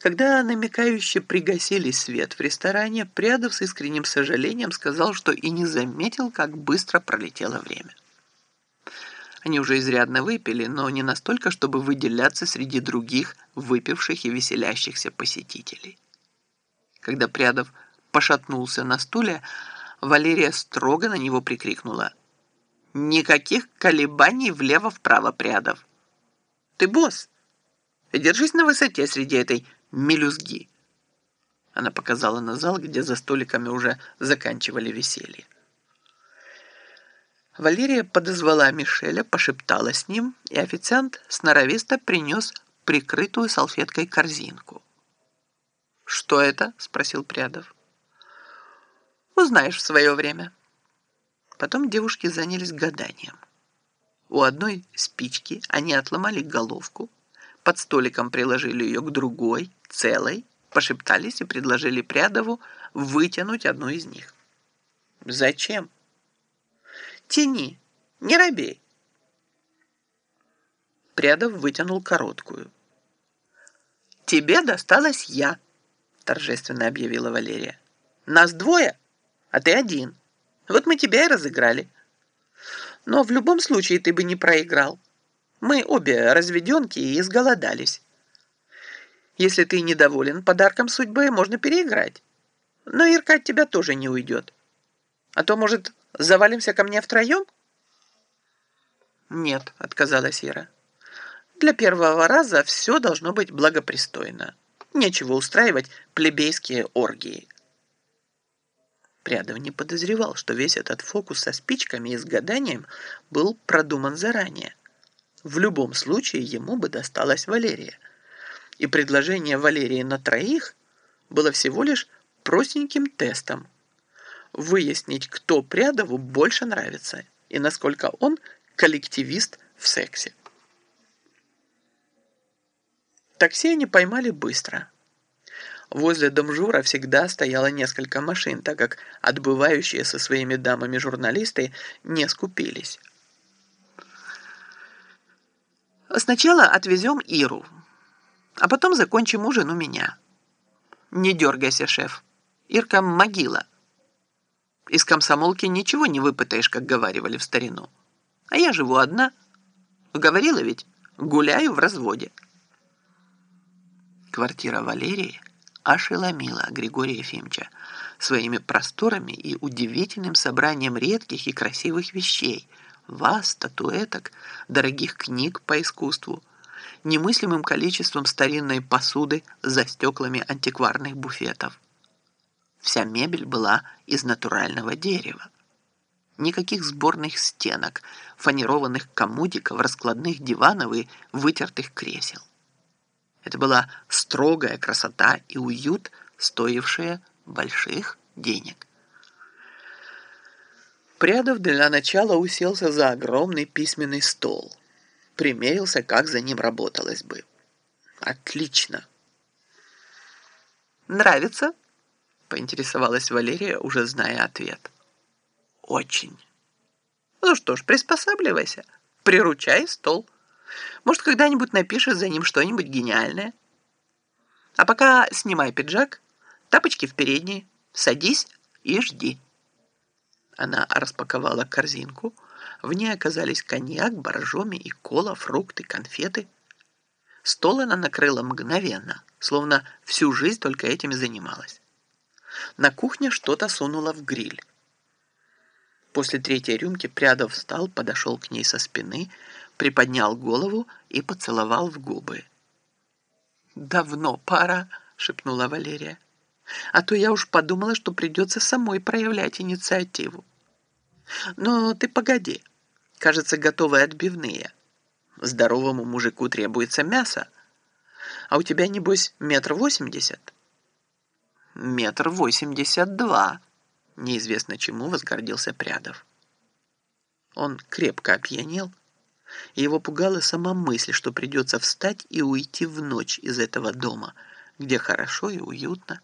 Когда намекающе пригасили свет в ресторане, Прядов с искренним сожалением сказал, что и не заметил, как быстро пролетело время. Они уже изрядно выпили, но не настолько, чтобы выделяться среди других выпивших и веселящихся посетителей. Когда Прядов пошатнулся на стуле, Валерия строго на него прикрикнула. «Никаких колебаний влево-вправо, Прядов! Ты босс! Держись на высоте среди этой мелюзги!» Она показала на зал, где за столиками уже заканчивали веселье. Валерия подозвала Мишеля, пошептала с ним, и официант сноровисто принес прикрытую салфеткой корзинку. «Что это?» — спросил Прядов. «Узнаешь в свое время». Потом девушки занялись гаданием. У одной спички они отломали головку, под столиком приложили ее к другой, целой, пошептались и предложили Прядову вытянуть одну из них. «Зачем?» «Тяни, не робей». Прядов вытянул короткую. «Тебе досталась я», — торжественно объявила Валерия. «Нас двое, а ты один. Вот мы тебя и разыграли. Но в любом случае ты бы не проиграл». Мы обе разведенки и изголодались. Если ты недоволен подарком судьбы, можно переиграть. Но Ирка от тебя тоже не уйдет. А то, может, завалимся ко мне втроем? Нет, отказалась Ира. Для первого раза все должно быть благопристойно. Нечего устраивать плебейские оргии. Прядов не подозревал, что весь этот фокус со спичками и с гаданием был продуман заранее. В любом случае ему бы досталась Валерия. И предложение Валерии на троих было всего лишь простеньким тестом. Выяснить, кто Прядову больше нравится и насколько он коллективист в сексе. Такси они поймали быстро. Возле Домжура всегда стояло несколько машин, так как отбывающие со своими дамами журналисты не скупились. Сначала отвезем Иру, а потом закончим ужин у меня. Не дергайся, шеф. Ирка могила. Из комсомолки ничего не выпытаешь, как говаривали в старину. А я живу одна. Говорила ведь, гуляю в разводе. Квартира Валерии ошеломила Григория Ефимовича своими просторами и удивительным собранием редких и красивых вещей – ваз, статуэток, дорогих книг по искусству, немыслимым количеством старинной посуды за стеклами антикварных буфетов. Вся мебель была из натурального дерева. Никаких сборных стенок, фанерованных комодиков, раскладных диванов и вытертых кресел. Это была строгая красота и уют, стоившие больших денег. Прядов для начала уселся за огромный письменный стол. Примерился, как за ним работалось бы. Отлично. «Нравится?» — поинтересовалась Валерия, уже зная ответ. «Очень». «Ну что ж, приспосабливайся. Приручай стол. Может, когда-нибудь напишешь за ним что-нибудь гениальное. А пока снимай пиджак, тапочки в передние, садись и жди». Она распаковала корзинку. В ней оказались коньяк, боржоми и кола, фрукты, конфеты. Стол она накрыла мгновенно, словно всю жизнь только этим и занималась. На кухне что-то сунула в гриль. После третьей рюмки Прядов встал, подошел к ней со спины, приподнял голову и поцеловал в губы. «Давно пора», — шепнула Валерия. «А то я уж подумала, что придется самой проявлять инициативу». Но ты погоди. Кажется, готовые отбивные. Здоровому мужику требуется мясо. А у тебя, небось, метр восемьдесят? Метр восемьдесят два. Неизвестно чему возгордился Прядов. Он крепко опьянел, и его пугала сама мысль, что придется встать и уйти в ночь из этого дома, где хорошо и уютно,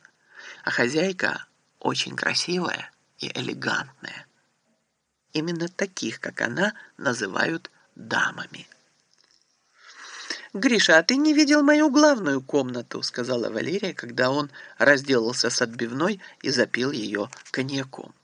а хозяйка очень красивая и элегантная. Именно таких, как она, называют дамами. «Гриша, а ты не видел мою главную комнату?» сказала Валерия, когда он разделался с отбивной и запил ее коньяком.